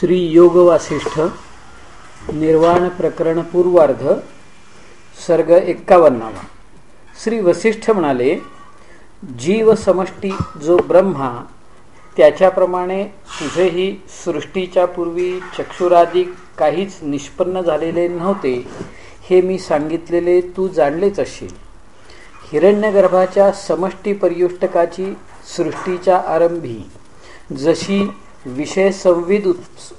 श्री योग वासिष्ठ निर्वाण प्रकरण पूर्वार्ध सर्ग एक्कावन्नावा. श्री वसिष्ठ म्हणाले जीव समष्टी जो ब्रह्मा त्याच्याप्रमाणे तुझेही सृष्टीच्या पूर्वी चक्षुरादी काहीच निष्पन्न झालेले नव्हते हे मी सांगितलेले तू जाणलेच असशील. हिरण्यगर्भाच्या समष्टी पर्युष्टकाची सृष्टीच्या आरंभी जशी विषय संविद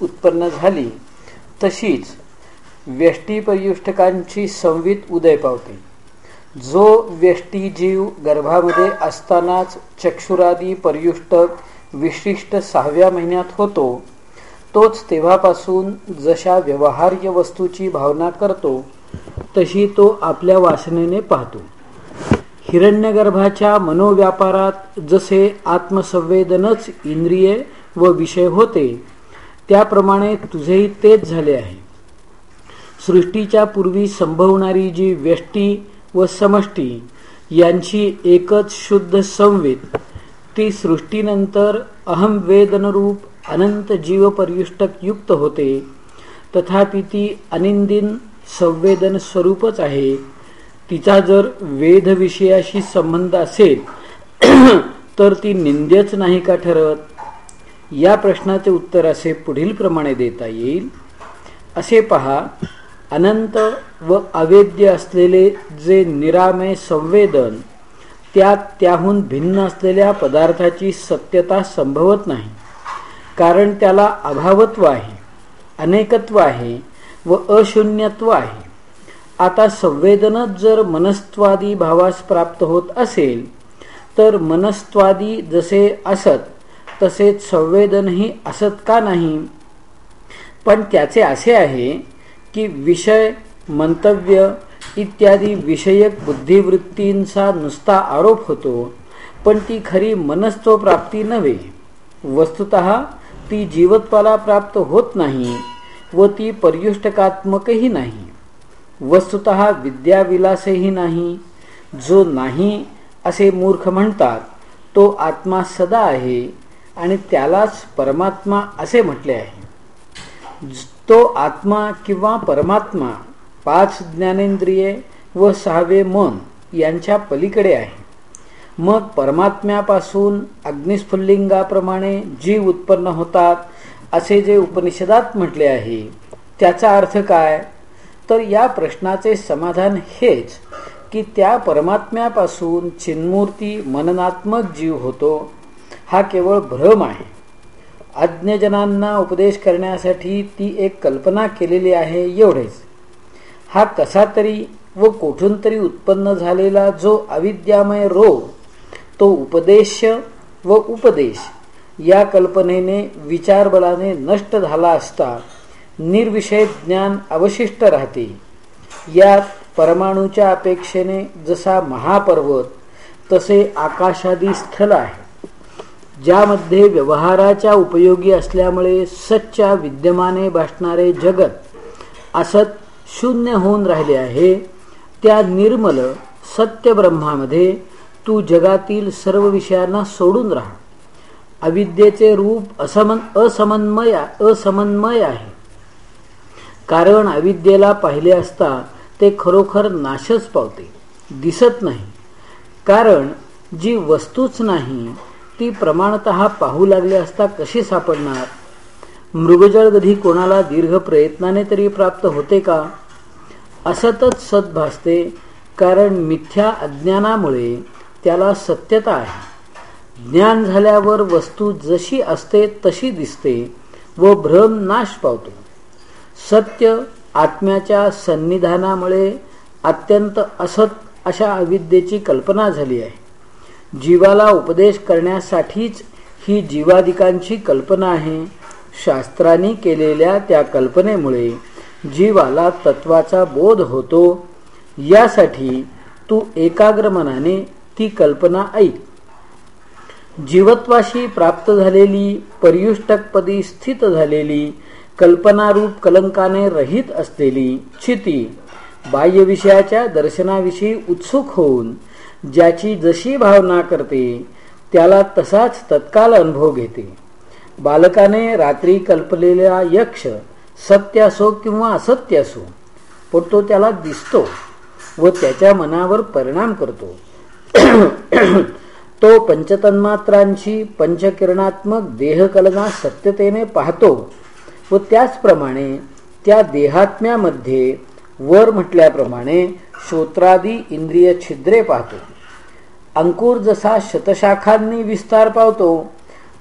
उत्पन्न झाली तशीच व्यष्टीपर्युष्टकांची संवित उदय पावते. जो व्यष्टी जीव गर्भामध्ये असतानाच चक्षुरादी पर्युष्टक विशिष्ट सहाव्या महिन्यात होतो तोच तेव्हापासून जशा व्यवहार्य वस्तूची भावना करतो तशी तो आपल्या वासनेने पाहतो. हिरण्यगर्भाच्या मनोव्यापारात जसे आत्मसंवेदनच इंद्रिये व विषय होते. त्याप्रमाणे तुझेही तेच झाले आहे. सृष्टीच्या पूर्वी संभवणारी जी व्यष्टी व समष्टी यांची एकच शुद्ध संवेद ती सृष्टीनंतर अहम वेदनरूप अनंत जीवपर्युष्टक युक्त होते. तथापि ती अनिंदिन संवेदन स्वरूपच आहे. तिचा जर वेद विषयाशी संबंध असेल तर ती निंद्यच नाही का ठरत? या प्रश्नाचे उत्तर असे पुढील प्रमाणे देता येईल. असे पहा अनंत व अवेद्य असलेले जे निरामय संवेदन त्यात त्याहून भिन्न असलेल्या पदार्थाची सत्यता संभवत नाही. कारण त्याला अभावत्व आहे अनेकत्व आहे व अशून्यत्व आहे. आता संवेदनच जर मनस्त्वादी भावास प्राप्त होत असेल तर मनस्त्वादी जसे असत तसेच संवेदनही असत का नाही? पण त्याचे असे आहे की विषय मंतव्य इत्यादी विषयक बुद्धिवृत्तींचा नुसता आरोप होतो पण ती खरी मनस्त्व प्राप्ती नव्हे. वस्तुत ती जीवत्वाला प्राप्त होत नाही व ती पर्युष्टकात्मकही नाही. वस्तुत विद्याविलासही नाही. जो नाही असे मूर्ख म्हणतात तो आत्मा सदा आहे आणि त्यालाच परमात्मा असे म्हटले आहे. तो आत्मा किंवा परमात्मा पाच ज्ञानेंद्रिये व सहावे मन यांच्या पलीकडे आहे. मग परमात्म्यापासून अग्निस्फुल्लिंगाप्रमाणे जीव उत्पन्न होतात असे जे उपनिषदात म्हटले आहे. त्याचा अर्थ काय? तर या प्रश्नाचे समाधान हेच की त्या परमात्म्यापासून चिन्मूर्ती मननात्मक जीव होतो हा केवळ भ्रम आहे. अज्ञजनांना उपदेश करण्यासाठी ती एक कल्पना केलेली आहे एवढेच. हा कसा तरी व कोठून तरी उत्पन्न झालेला जो अविद्यामय रोग तो उपदेश व उपदेश या कल्पनेने विचारबलाने नष्ट झाला असता निर्विषय ज्ञान अवशिष्ट राहते. यात परमाणूच्या अपेक्षेने जसा महापर्वत तसे आकाशादी स्थल आहे. ज्यामध्ये व्यवहाराच्या उपयोगी असल्यामुळे सच्च्या विद्यमाने भासणारे जगत असत शून्य होऊन राहिले आहे त्या निर्मल सत्य ब्रह्मामध्ये तू जगातील सर्व विषयांना सोडून राहा. अविद्येचे रूप असमन असमन्मय असमन्मय आहे. कारण अविद्येला पाहिले असता ते खरोखर नाशच पावते दिसत नाही. कारण जी वस्तूच नाही ती प्रमाणत पाहू लागले असता कशी सापडणार? मृगजळ कधी कोणाला दीर्घ प्रयत्नाने तरी प्राप्त होते का? असतच सत भासते कारण मिथ्या अज्ञानामुळे त्याला सत्यता आहे. ज्ञान झाल्यावर वस्तू जशी असते तशी दिसते व भ्रम नाश पावतो. सत्य आत्म्याच्या सन्निधानामुळे अत्यंत असत अशा अविद्येची कल्पना झाली आहे. जीवाला उपदेश करण्यासाठीच ही जीवाधिकांची कल्पना आहे. शास्त्रांनी केलेल्या त्या कल्पनेमुळे जीवाला तत्वाचा बोध होतो. यासाठी तू एकाग्र मनाने ती कल्पना ऐक. जीवत्वाशी प्राप्त झालेली पर्युष्टकपदी स्थित झालेली कल्पनारूप कलंकाने रहित असलेली क्षिती बाह्यविषयाच्या दर्शनाविषयी उत्सुक होऊन ज्याची जशी भावना करते त्याला तसाच तत्काल अनुभव घेते. बालकाने रात्री कल्पलेला यक्ष सत्य असो किंवा असत्य असो पण तो त्याला दिसतो व त्याच्या मनावर परिणाम करतो. तो पंचतन्मात्रांची पंचकिरणात्मक देहकलना सत्यतेने पाहतो व त्याचप्रमाणे त्या देहात्म्यामध्ये वर म्हटल्याप्रमाणे श्रोत्रादी इंद्रिय छिद्रे पाहतो. अंकुर जसा शतशाखांनी विस्तार पावतो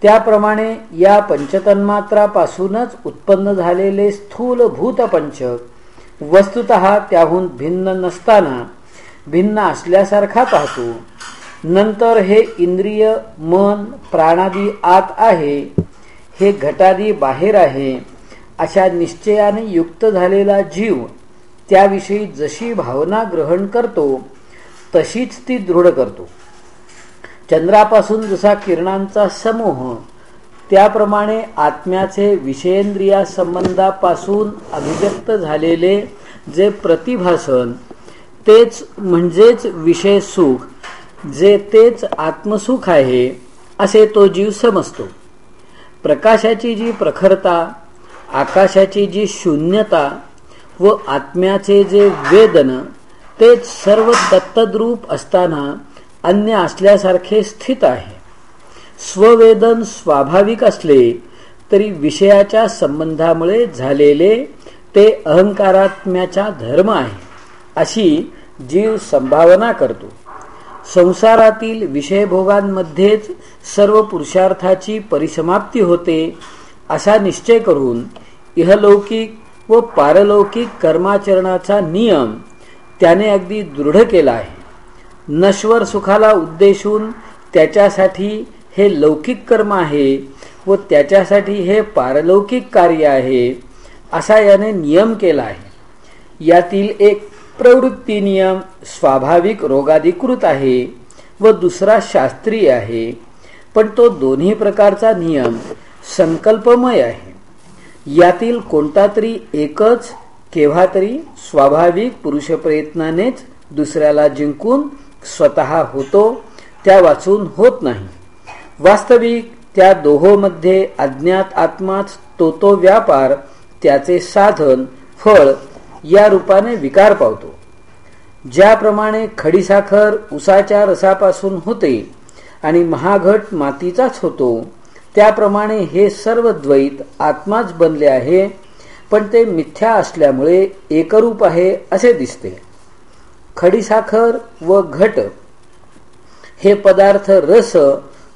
त्याप्रमाणे या पंचतन्मात्रापासूनच उत्पन्न झालेले स्थूल भूतपंचक वस्तुत त्याहून भिन्न नसताना भिन्न असल्यासारखा पाहतो. नंतर हे इंद्रिय मन प्राणादी आत आहे हे घटादी बाहेर आहे अशा निश्चयाने युक्त झालेला जीव त्याविषयी जशी भावना ग्रहण करतो तशीच ती दृढ करतो. चंद्रापासून जसा किरणांचा समूह त्याप्रमाणे आत्म्याचे विषयेंद्रिया संबंधापासून अभिव्यक्त झालेले जे प्रतिभासन तेच म्हणजेच विषय सुख जे तेच आत्मसुख आहे असे तो जीव समजतो. प्रकाशाची जी प्रखरता आकाशाची जी शून्यता व आत्म्याचे जे वेदन तेच सर्व दत्तद्रूप असताना अन्य असल्यासारखे स्थित आहे. स्ववेदन स्वाभाविक असले तरी विषयाच्या संबंधामुळे झालेले ते अहंकारात्म्याचा धर्म आहे अशी जीव संभावना करतो. संसारातील विषयभोगांमध्येच सर्व पुरुषार्थाची परिसमाप्ती होते असा निश्चय करून इहलौकिक व पारलौकिक कर्माचरणाचा नियम त्याने अगदी दृढ केला आहे. नश्वर सुखाला उद्देशून त्याच्यासाठी हे लौकिक कर्म आहे व त्याच्यासाठी हे पारलौकिक कार्य आहे असा याने नियम केला आहे. यातील एक प्रवृत्ती नियम स्वाभाविक रोगाधिकृत आहे व दुसरा शास्त्रीय आहे पण तो दोन्ही प्रकारचा नियम संकल्पमय आहे. यातील कोणता तरी एकच केव्हा तरी स्वाभाविक पुरुष प्रयत्नानेच दुसऱ्याला जिंकून स्वतः होतो त्या वाचून होत नाही. वास्तविक त्या दोहोमध्ये अज्ञात आत्माच तो तो व्यापार त्याचे साधन फळ या रूपाने विकार पावतो. ज्याप्रमाणे खडीसाखर उसाच्या रसापासून होते आणि महाघट मातीचाच होतो त्याप्रमाणे हे सर्व द्वैत आत्माच बनले आहे पण ते मिथ्या असल्यामुळे एकरूप आहे असे दिसते. खडीसाखर व घट हे पदार्थ रस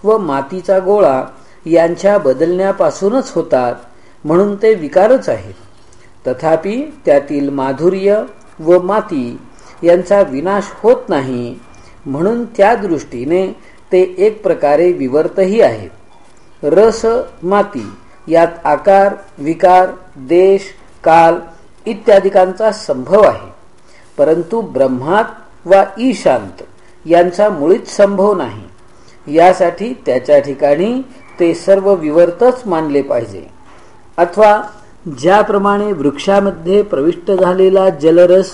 व मातीचा गोळा यांच्या बदलण्यापासूनच होतात म्हणून ते विकारच आहेत तथापि त्यातील माधुर्य व माती यांचा विनाश होत नाही म्हणून त्या दृष्टीने ते एक प्रकारे विवर्तही आहेत रस माती यात आकार विकार देश काल इत्यादिकांचा संभव आहे. परंतु ब्रह्मात वा ईशांत यांचा मुळीच संभव नाही. यासाठी त्याच्या ठिकाणी ते सर्व विवर्तच मानले पाहिजे. अथवा ज्याप्रमाणे वृक्षामध्ये प्रविष्ट झालेला जलरस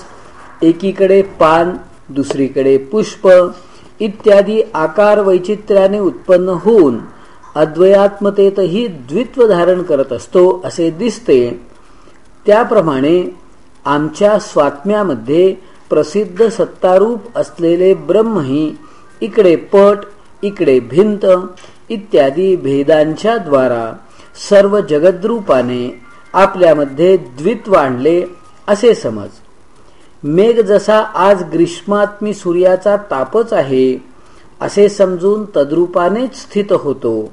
एकीकडे पान दुसरीकडे पुष्प इत्यादी आकार वैचित्र्याने उत्पन्न होऊन अद्वयात्मतेतही द्वित्व धारण करत असतो असे दिसते. त्याप्रमाणे आमच्या स्वात्म्यामध्ये प्रसिद्ध सत्तारूप असलेले ब्रह्मही इकडे पट इकडे भिंत इत्यादी भेदांच्या द्वारा सर्व जगद्रूपाने आपल्यामध्ये द्वित्व आणले असे समज. मेघ जसा आज ग्रीष्मात्मी सूर्याचा तापच आहे असे समजून तद्रूपानेच स्थित होतो.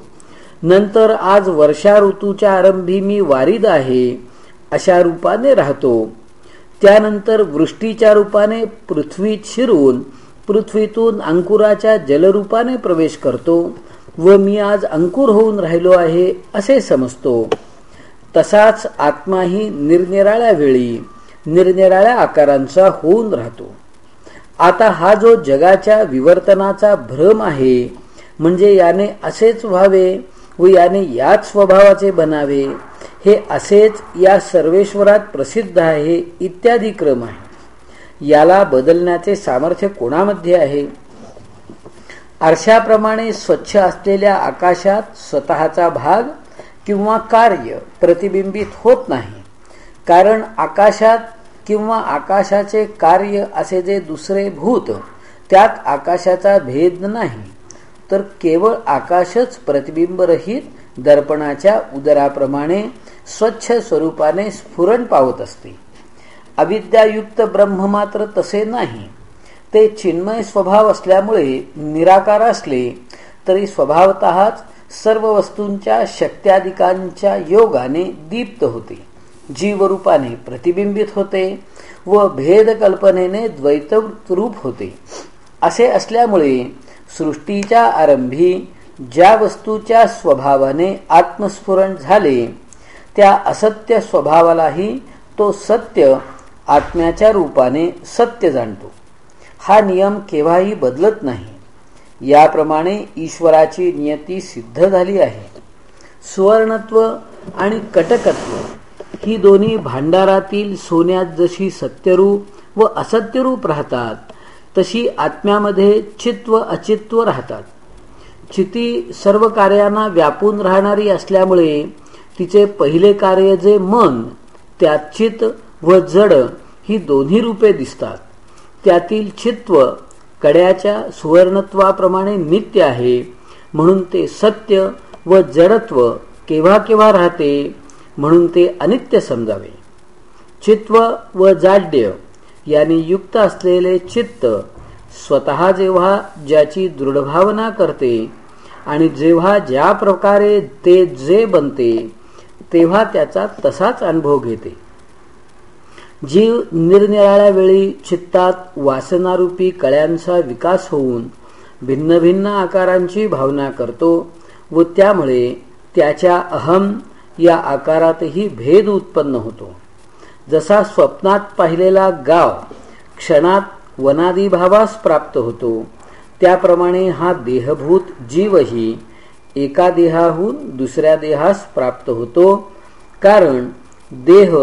नंतर आज वर्षा ऋतूच्या आरंभी मी वारीद आहे अशा रूपाने राहतो. त्यानंतर वृष्टीच्या रूपाने पृथ्वीत शिरून पृथ्वीतून अंकुराच्या जलरूपाने प्रवेश करतो व मी आज अंकुर होऊन राहिलो आहे असे समजतो. तसाच आत्माही निरनिराळ्या वेळी निरनिराळ्या आकारांचा होऊन राहतो. आता हा जो जगाच्या विवर्तनाचा भ्रम आहे म्हणजे याने असेच व्हावे व याने याच स्वभावाचे बनावे हे असेच या सर्वेश्वरात प्रसिद्ध आहे इत्यादी क्रम आहे याला बदलण्याचे सामर्थ्य कोणामध्ये आहे? आरशाप्रमाणे स्वच्छ असलेल्या आकाशात स्वतःचा भाग किंवा कार्य प्रतिबिंबित होत नाही. कारण आकाशात किंवा आकाशाचे कार्य असे जे दुसरे भूत त्यात आकाशाचा भेद नाही. तर केवळ आकाशच प्रतिबिंबरहित दर्पणाच्या उदराप्रमाणे स्वच्छ स्वरूपाने स्फुरण पावत असते. अविद्यायुक्त ब्रह्म मात्र तसे नाही. ते चिन्मय स्वभाव असल्यामुळे निराकार असले तरी स्वभावतःच सर्व वस्तूंच्या शक्त्याधिकांच्या योगाने दीप्त होते. जीवरूपाने प्रतिबिंबित होते व भेद कल्पनेने द्वैत रूप होते. असे असल्यामुळे सृष्टीच्या आरंभी ज्या वस्तूच्या स्वभावाने आत्मस्फुरण झाले त्या असत्य स्वभावालाही तो सत्य आत्म्याच्या रूपाने सत्य जाणतो. हा नियम केव्हाही बदलत नाही. याप्रमाणे ईश्वराची नियती सिद्ध झाली आहे. सुवर्णत्व आणि कटकत्व ही दोन्ही भांडारातील सोन्यात जशी सत्यरूप व असत्यरूप राहतात तशी आत्म्यामध्ये चित्व अचित्व राहतात. चिती सर्व कार्यांना व्यापून राहणारी असल्यामुळे तिचे पहिले कार्य जे मन त्यात चित व जड ही दोन्ही रूपे दिसतात. त्यातील चित्व कड्याच्या सुवर्णत्वाप्रमाणे नित्य आहे म्हणून ते सत्य व जडत्व केव्हा केव्हा राहते म्हणून ते अनित्य समजावे. चित्व व जाड्य यांनी युक्त असलेले चित्त स्वतः जेव्हा ज्याची दृढभावना करते आणि जेव्हा ज्या प्रकारे ते जे बनते तेव्हा त्याचा तसाच अनुभव घेते. जीव निरनिराळ्या वेळी चित्तात वासनारूपी कळ्यांचा विकास होऊन भिन्न भिन्न आकारांची भावना करतो व त्यामुळे त्याच्या अहम या आकारातही भेद उत्पन्न होतो. जसा स्वप्नात पाहिलेला गाव क्षणात वनादी भावास प्राप्त होतो त्याप्रमाणे हा देहभूत जीवही एका देहाहून दुसऱ्या देहास प्राप्त होतो कारण देह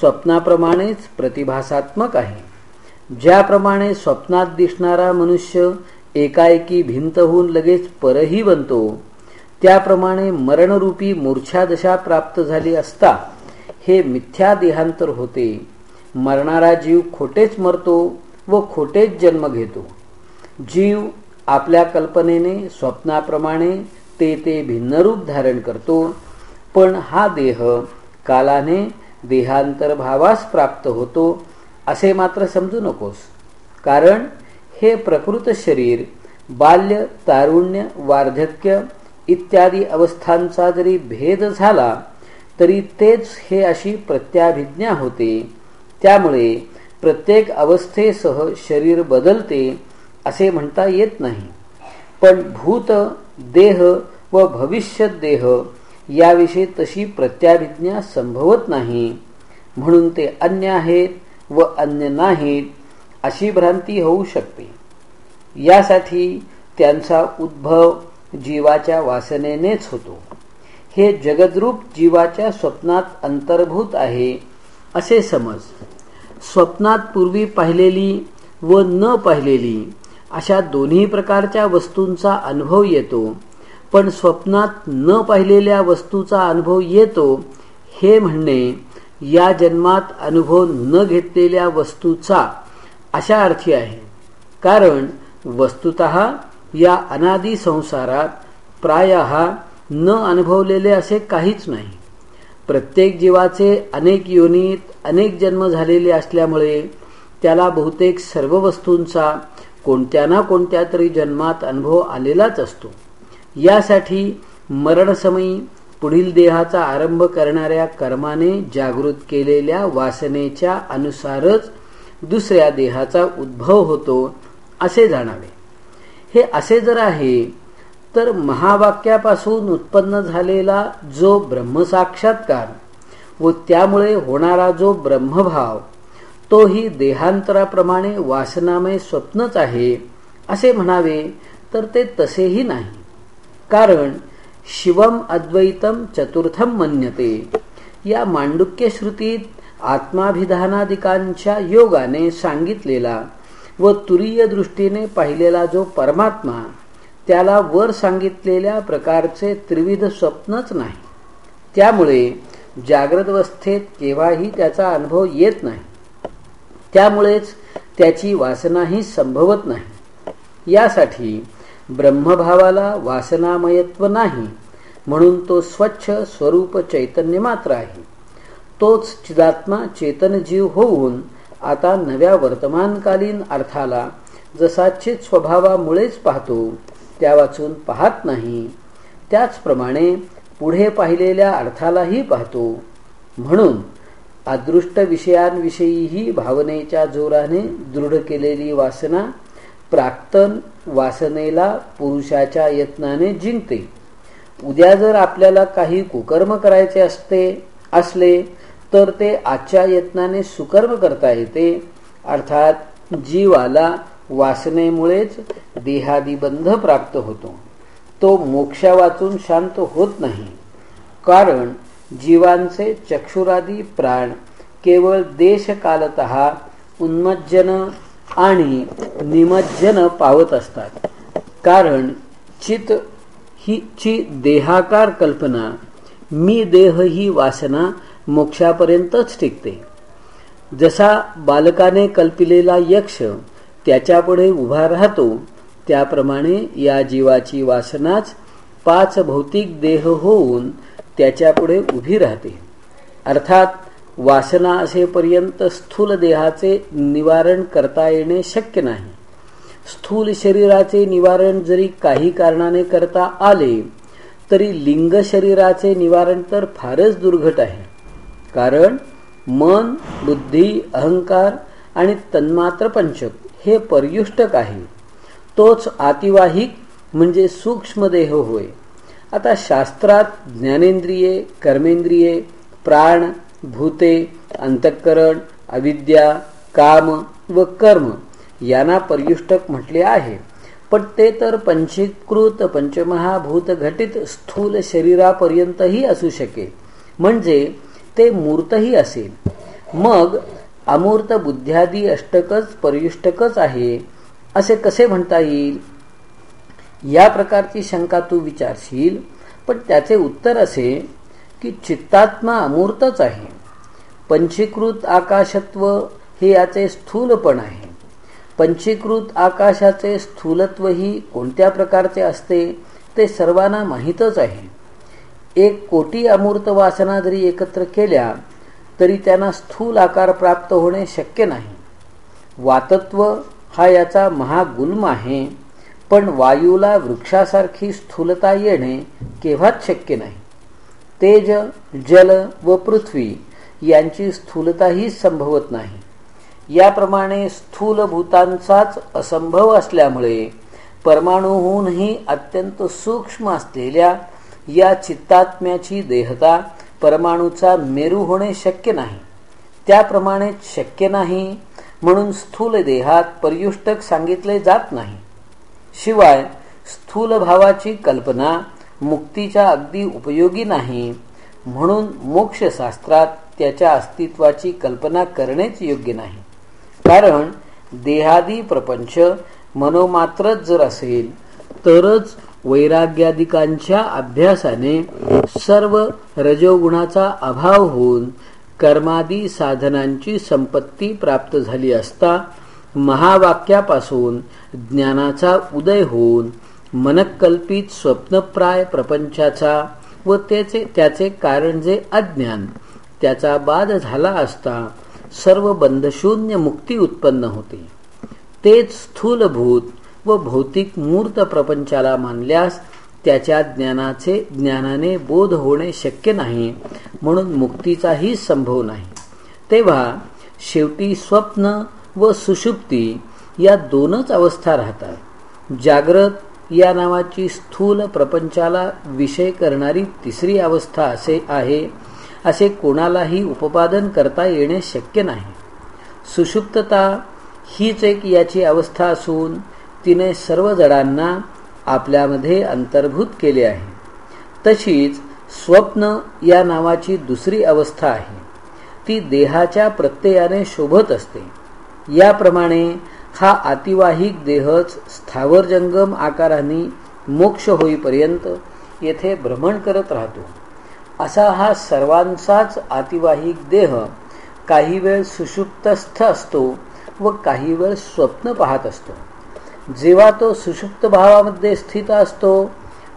स्वप्नाप्रमाणेच प्रतिभासात्मक आहे. ज्याप्रमाणे स्वप्नात दिसणारा मनुष्य एकाएकी भिंत होऊन लगेच परही बनतो त्याप्रमाणे मरणरूपी मूर्छादशा प्राप्त झाली असता हे मिथ्या देहांतर होते. मरणारा जीव खोटेच मरतो व खोटेच जन्म घेतो. जीव आपल्या कल्पनेने स्वप्नाप्रमाणे ते ते भिन्न रूप धारण करतो. पण हा देह कालाने देहांतर भावास प्राप्त होतो असे मात्र समजू नकोस. कारण हे प्रकृत शरीर बाल्य तारुण्य वार्धक्य इत्यादी अवस्थांचा जरी भेद झाला तरी तेच हे अशी प्रत्याभिज्ञा होते. त्यामुळे प्रत्येक अवस्थेसह शरीर बदलते असे म्हणता येत नाही. पण भूत देह व भविष्य देह याविषयी तशी प्रत्याभिज्ञा संभवत नाही. म्हणून ते अन्य आहेत व अन्य नाहीत अशी भ्रांती होऊ शकते. यासाठी त्यांचा उद्भव जीवाच्या वासनेनेच होतो. हे जगद्रूप जीवाच्या स्वप्नात अंतर्भूत आहे असे समज. स्वप्नात पूर्वी पाहिलेली व न पाहिलेली अशा दोन्ही प्रकारच्या वस्तूंचा अनुभव येतो. पण स्वप्नात न पाहिलेल्या वस्तूचा अनुभव येतो हे म्हणणे या जन्मात अनुभव न घेतलेल्या वस्तूचा अशा अर्थी आहे. कारण वस्तुत या अनादी संसारात प्राय न अनुभवलेले असे काहीच नाही. प्रत्येक जीवाचे अनेक योनीत अनेक जन्म झालेले असल्यामुळे त्याला बहुतेक सर्व वस्तूंचा कोणत्या ना कोणत्या तरी जन्मात अनुभव आलेलाच असतो. यासाठी मरणसमयी पुढील देहाचा आरंभ करणाऱ्या कर्माने जागृत केलेल्या वासनेच्या अनुसारच दुसऱ्या देहाचा उद्भव होतो असे जाणावे. हे असे जर आहे तर महावाक्यापासून उत्पन्न झालेला जो ब्रह्मसाक्षात्कार व त्यामुळे होणारा जो ब्रह्मभाव तोही देहांतराप्रमाणे वासनामय स्वप्नच आहे असे म्हणावे तर ते तसेही नाही. कारण शिवम अद्वैतम चतुर्थम मन्यते. या मांडुक्य श्रुतीत आत्माभिधानादिकांच्या योगाने सांगितलेला व तुरीय दृष्टीने पाहिलेला जो परमात्मा त्याला वर सांगितलेल्या प्रकारचे त्रिविध स्वप्नच नाही. त्यामुळे जाग्रतवस्थेत केव्हाही त्याचा अनुभव येत नाही. त्यामुळेच त्याची वासनाही संभवत नाही. यासाठी ब्रह्मभावाला वासनामयत्व नाही म्हणून तो स्वच्छ स्वरूप चैतन्य मात्र आहे. तोच चिदात्मा चेतन जीव होऊन आता नव्या वर्तमानकालीन अर्थाला जसा चित स्वभावामुळेच पाहतो त्या वाचून पाहत नाही त्याचप्रमाणे पुढे पाहिलेल्या अर्थालाही पाहतो. म्हणून अदृष्ट विषयांविषयीही भावनेच्या जोराने दृढ केलेली वासना प्राक्तन वासनेला पुरुषाच्या यत्नाने जिंकते. उद्या जर आपल्याला काही कुकर्म करायचे असते असले तर ते आजच्या यत्नाने सुकर्म करता येते. अर्थात जीवाला वासनेमुळेच देहादिबंध प्राप्त होतो. तो मोक्षा वाचून शांत होत नाही. कारण जीवांचे चक्षुरादी प्राण केवळ देशकालत उन्मज्जन आणि निमज्जन पावत असतात. कारण चित ही ची देहाकार कल्पना मी देह ही वासना मोक्षापर्यंतच टिकते. जसा बालकाने कल्पिलेला यक्ष त्याच्यापुढे उभा राहतो त्याप्रमाणे या जीवाची वासनाच पाच भौतिक देह होऊन त्याच्यापुढे उभी राहते. अर्थात वासना असेपर्यंत स्थूल देहाचे निवारण करता येणे शक्य नाही. स्थूल शरीराचे निवारण जरी काही कारणाने करता आले तरी लिंग शरीराचे निवारण तर फारच दुर्घट आहे. कारण मन बुद्धी अहंकार आणि तन्मात्र पंचक हे पर्युष्टक आहे. तोच आतिवाहिक म्हणजे सूक्ष्मदेह होय. आता शास्त्रात ज्ञानेंद्रिये कर्मेंद्रिये प्राण भूते अंतःकरण अविद्या काम व कर्म यांना पर्युष्टक म्हटले आहे. पण ते तर पंचीकृत पंचमहाभूत घटित स्थूल शरीरापर्यंतही असू शके. म्हणजे ते मूर्तही असेल. मग अमूर्त बुद्ध्यादी अष्टकच पर्युष्टकच आहे असे कसे म्हणता येईल? या प्रकारची शंका तू विचारशील पण त्याचे उत्तर असे की चित्तात्मा अमूर्तच आहे. पंचीकृत आकाशत्व हे याचे स्थूलपण आहे. पंचीकृत आकाशाचे स्थूलत्वही कोणत्या प्रकारचे असते ते सर्वांना माहीतच आहे. एक कोटी अमूर्त वासना जरी एकत्र केल्या तरी त्यांना स्थूल आकार प्राप्त होणे शक्य नाही. वातत्व हा याचा महागुल्म आहे. पण वायूला वृक्षासारखी स्थूलता येणे केव्हाच शक्य नाही. तेज जल व पृथ्वी यांची स्थूलताही संभवत नाही. याप्रमाणे स्थूल भूतांचाच असंभव असल्यामुळे परमाणूहूनही अत्यंत सूक्ष्म असलेल्या या चित्तात्म्याची देहता परमाणूचा मेरू होणे शक्य नाही. त्याप्रमाणे शक्य नाही म्हणून स्थूल देहात पर्युष्टक सांगितले जात नाही. शिवाय स्थूल भावाची कल्पना मुक्तीच्या अगदी उपयोगी नाही. म्हणून मोक्षशास्त्रात त्याच्या अस्तित्वाची कल्पना करणेच योग्य नाही. कारण देहादी प्रपंच मनोमात्रच जर असेल तरच वैराग्यादिकांच्या अभ्यासाने सर्व रजोगुणाचा अभाव होऊन कर्मादी साधनांची संपत्ती प्राप्त झाली असता महावाक्यापासून ज्ञानाचा उदय होऊन मनकल्पित स्वप्नप्राय प्रपंचाचा व त्याचे त्याचे कारण जे अज्ञान त्याचा बाद झाला असता सर्व बंधशून्य मुक्ती उत्पन्न होते. तेच स्थूलभूत व भौतिक मूर्त प्रपंचाला मानल्यास त्याच्या ज्ञानाचे ज्ञानाने बोध होणे शक्य नाही म्हणून मुक्तीचाही संभव नाही. तेव्हा शेवटी स्वप्न व सुषुप्ती या दोनच अवस्था राहतात. जाग्रत या नावाची स्थूल प्रपंचाला विषय करणारी तिसरी अवस्था असे आहे असे कोणालाही उपपादन करता येणे शक्य नाही. सुषुप्तता हीच एक याची अवस्था असून तिने सर्व जडांना आपल्यामध्ये अंतर्भूत केले आहे. तशीच स्वप्न या नावाची दुसरी अवस्था आहे. ती देहाच्या प्रत्ययाने शोभत असते. याप्रमाणे हा अतिवाहिक देहच स्थावर जंगम आकाराने मोक्ष होईपर्यंत येथे भ्रमण करत राहतो. असा हा सर्वांचाच आतिवाहिक देह काही वेळ सुषुप्तस्थ असतो व काही वेळ स्वप्न पाहत असतो. जेव्हा तो सुषुप्त भावामध्ये स्थित असतो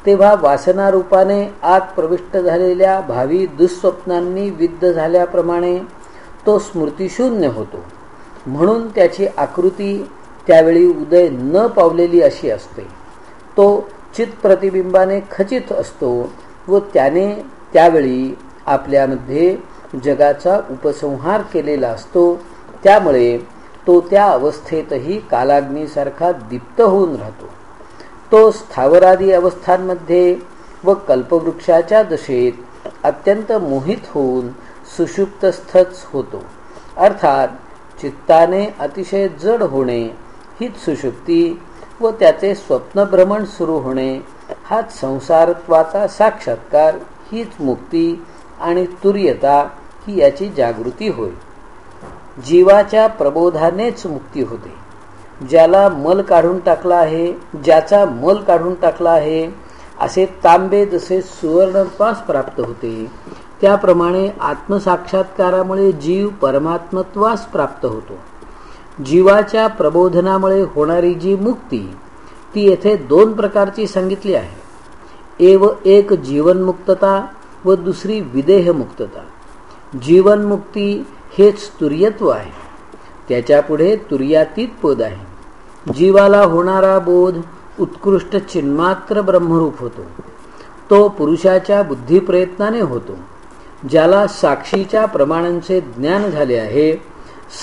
तेव्हा वासनारूपाने आत प्रविष्ट झालेल्या भावी दुःस्वप्नांनी विद्ध झाल्याप्रमाणे तो स्मृतिशून्य होतो. म्हणून त्याची आकृती त्यावेळी उदय न पावलेली अशी असते. तो चित्प्रतिबिंबाने खचित असतो व त्याने त्यावेळी आपल्यामध्ये जगाचा उपसंहार केलेला असतो. त्यामुळे तो त्या अवस्थेतही कालाग्नीसारखा दीप्त होऊन राहतो. तो स्थावरादी अवस्थांमध्ये व कल्पवृक्षाच्या दशेत अत्यंत मोहित होऊन सुषुप्तस्थच होतो. अर्थात चित्ताने अतिशय जड होणे हीच सुषुप्ती व त्याचे स्वप्नभ्रमण सुरू होणे हाच संसारत्वाचा साक्षात्कार हीच मुक्ती आणि तुर्यता ही याची जागृती होय. जीवाच्या प्रबोधानेच मुक्ती होते. ज्याला मल काढून टाकला आहे ज्याचा मल काढून टाकला आहे असे तांबे जसे सुवर्णपास प्राप्त होते त्याप्रमाणे आत्मसाक्षात्कारामुळे जीव परमात्मत्वास प्राप्त होतो. जीवाच्या प्रबोधनामुळे होणारी जी मुक्ती ती येथे दोन प्रकारची सांगितली आहे. एव एक जीवनमुक्तता व दुसरी विदेहमुक्तता. जीवनमुक्ती हेच तुर्यत्व आहे. त्याच्यापुढे तुर्यातीत पद आहे. जीवाला होणारा बोध उत्कृष्ट चिन्मात्र ब्रह्मरूप होतो. तो पुरुषाच्या बुद्धिप्रयत्नाने होतो. ज्याला साक्षीच्या प्रमाणांचे ज्ञान झाले आहे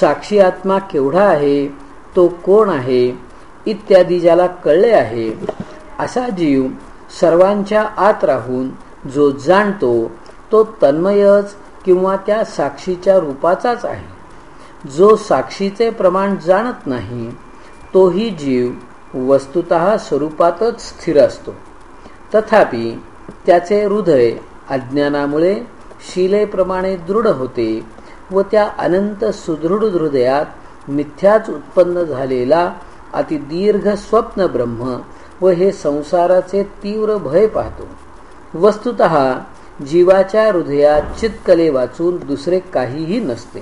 साक्षी आत्मा केवढा आहे तो कोण आहे इत्यादी ज्याला कळले आहे असा जीव सर्वांच्या आत राहून जो जाणतो तो तन्मयच किंवा त्या साक्षीच्या रूपाचाच आहे. जो साक्षीचे प्रमाण जाणत नाही तोही जीव वस्तुत स्वरूपातच स्थिर असतो. तथापि त्याचे हृदय अज्ञानामुळे शिलेप्रमाणे दृढ होते व त्या अनंत सुदृढ हृदयात मिथ्याच उत्पन्न झालेला अतिदीर्घ स्वप्न ब्रह्म व हे संसाराचे तीव्र भय पाहतो. वस्तुत जीवाच्या हृदयात चितकले वाचून दुसरे काहीही नसते.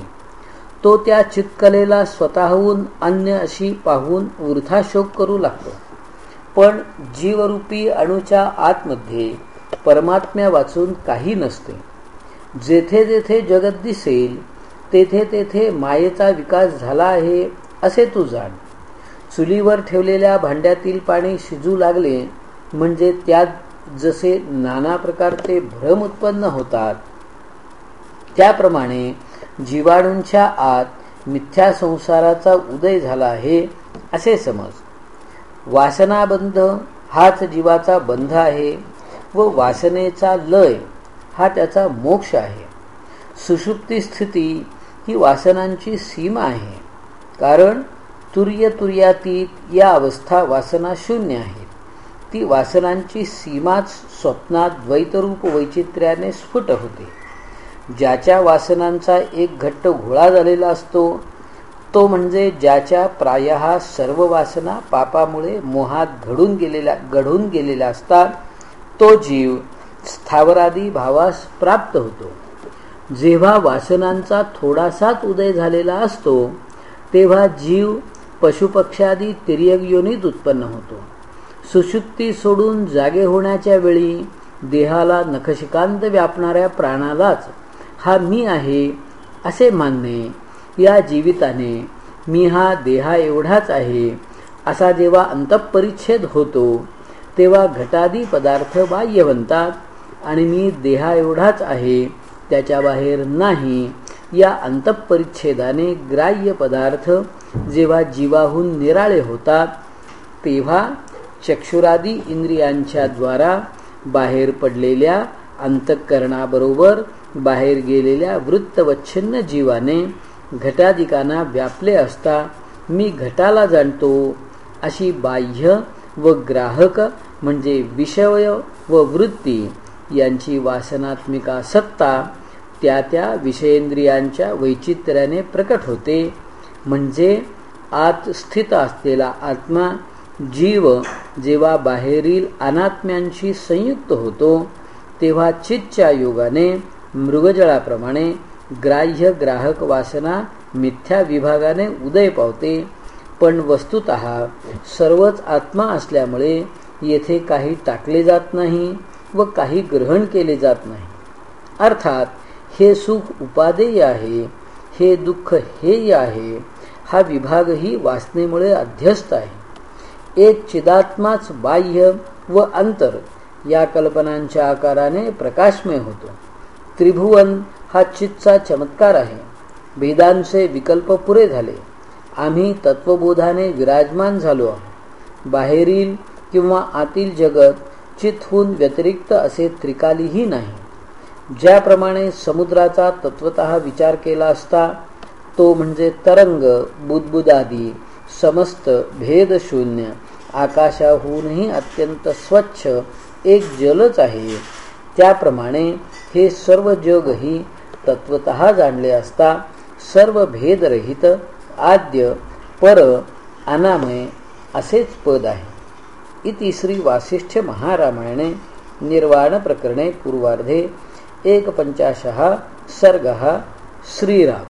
तो त्या चितकलेला स्वतःहून अन्य अशी पाहून वृथा शोक करू लागतो. पण जीवरूपी अणूच्या आतमध्ये परमात्म्या वाचून काही नसते. जेथे जेथे जगत दिसेल तेथे तेथे मायेचा विकास झाला आहे असे तू जाण. चुलीवर ठेवलेल्या भांड्यातील पाणी शिजू लागले म्हणजे त्यात जसे नाना प्रकारचे भ्रम उत्पन्न होतात. त्याप्रमाणे जीवाणूंच्या आत मिथ्या संसाराचा उदय झाला आहे असे समज. वासनाबंध हाच जीवाचा बंध आहे व वासनेचा लय हा त्याचा मोक्ष आहे. सुषुप्ती स्थिती ही वासनांची सीमा आहे. कारण तुर्य तुर्यातीत या अवस्था वासना शून्य आहेत ती वासनांची सीमाच स्वप्नात द्वैतरूप वैचित्र्याने स्फुट होते. ज्याच्या वासनांचा एक घट्ट घोळा झालेला असतो तो म्हणजे ज्याच्या प्राय सर्व वासना पापामुळे मोहात घडून गेलेल्या घडून गेलेल्या असतात तो जीव स्थावरादी भावास प्राप्त होतो. जेव्हा वासनांचा थोडासाच उदय झालेला असतो तेव्हा जीव पशुपक्षादी तिर्यक योनीत उत्पन्न होतो. सुशुक्ती सोडून जागे होण्याच्या वेळी देहाला नखशिकांत व्यापणाऱ्या प्राणालाच हा मी आहे असे मानणे या जीविताने मी हा देहा एवढाच आहे असा जेव्हा अंतपरिच्छेद होतो तेव्हा घटादी पदार्थ बाह्य बनतात आणि मी देहा एवढाच आहे त्याच्या बाहेर नाही. या अंतपरिच्छेदाने ग्राह्य पदार्थ जेव्हा जीवाहून निराळे होतात तेव्हा चक्षुरादी इंद्रियांच्या द्वारा बाहेर पडलेल्या अंतःकरणाबरोबर बाहेर गेलेल्या वृत्तवच्छिन्न जीवाने घटाधिकांना व्यापले असता मी घटाला जाणतो. अशी बाह्य व ग्राहक म्हणजे विषय व वृत्ती. यांची वासनात्मिका सत्ता त्या त्या विषयेंद्रियांच्या वैचित्र्याने प्रकट होते. म्हणजे आत स्थित असलेला आत्मा जीव जेव्हा बाहेरील अनात्म्यांशी संयुक्त होतो तेव्हा चितच्या योगाने मृगजळाप्रमाणे ग्राह्य ग्राहक वासना मिथ्या विभागाने उदय पावते. पण वस्तुत सर्वच आत्मा असल्यामुळे येथे काही टाकले जात नाही. व काही ग्रहण केले जात नाही. अर्थात हे सुख उपादेय आहे हे दुःख हेय आहे हा विभागही वासनेमुळे अध्यस्त आहे. एक चिदात्माच बाह्य व अंतर या कल्पनांच्या आकाराने प्रकाशमय होतो. त्रिभुवन हा चितचा चमत्कार आहे. वेदांचे विकल्प पुरे झाले. आम्ही तत्वबोधाने विराजमान झालो आहोत. बाहेरील किंवा आतील जगत चितहून व्यतिरिक्त असे त्रिकालीही नाही. ज्याप्रमाणे समुद्राचा तत्वत विचार केला असता तो म्हणजे तरंग बुदबुदादी समस्त भेदशून्य आकाशाहूनही अत्यंत स्वच्छ एक जलच आहे. त्याप्रमाणे हे सर्व जगही तत्वत जाणले असता सर्व भेदरहित आद्य पर अनामय असेच पद आहे. इति श्री वासिष्ठ महारामायणे निर्वाण प्रकरणे पूर्वार्धे एकपञ्चाशः सर्गः श्रीराम।